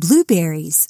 blueberries.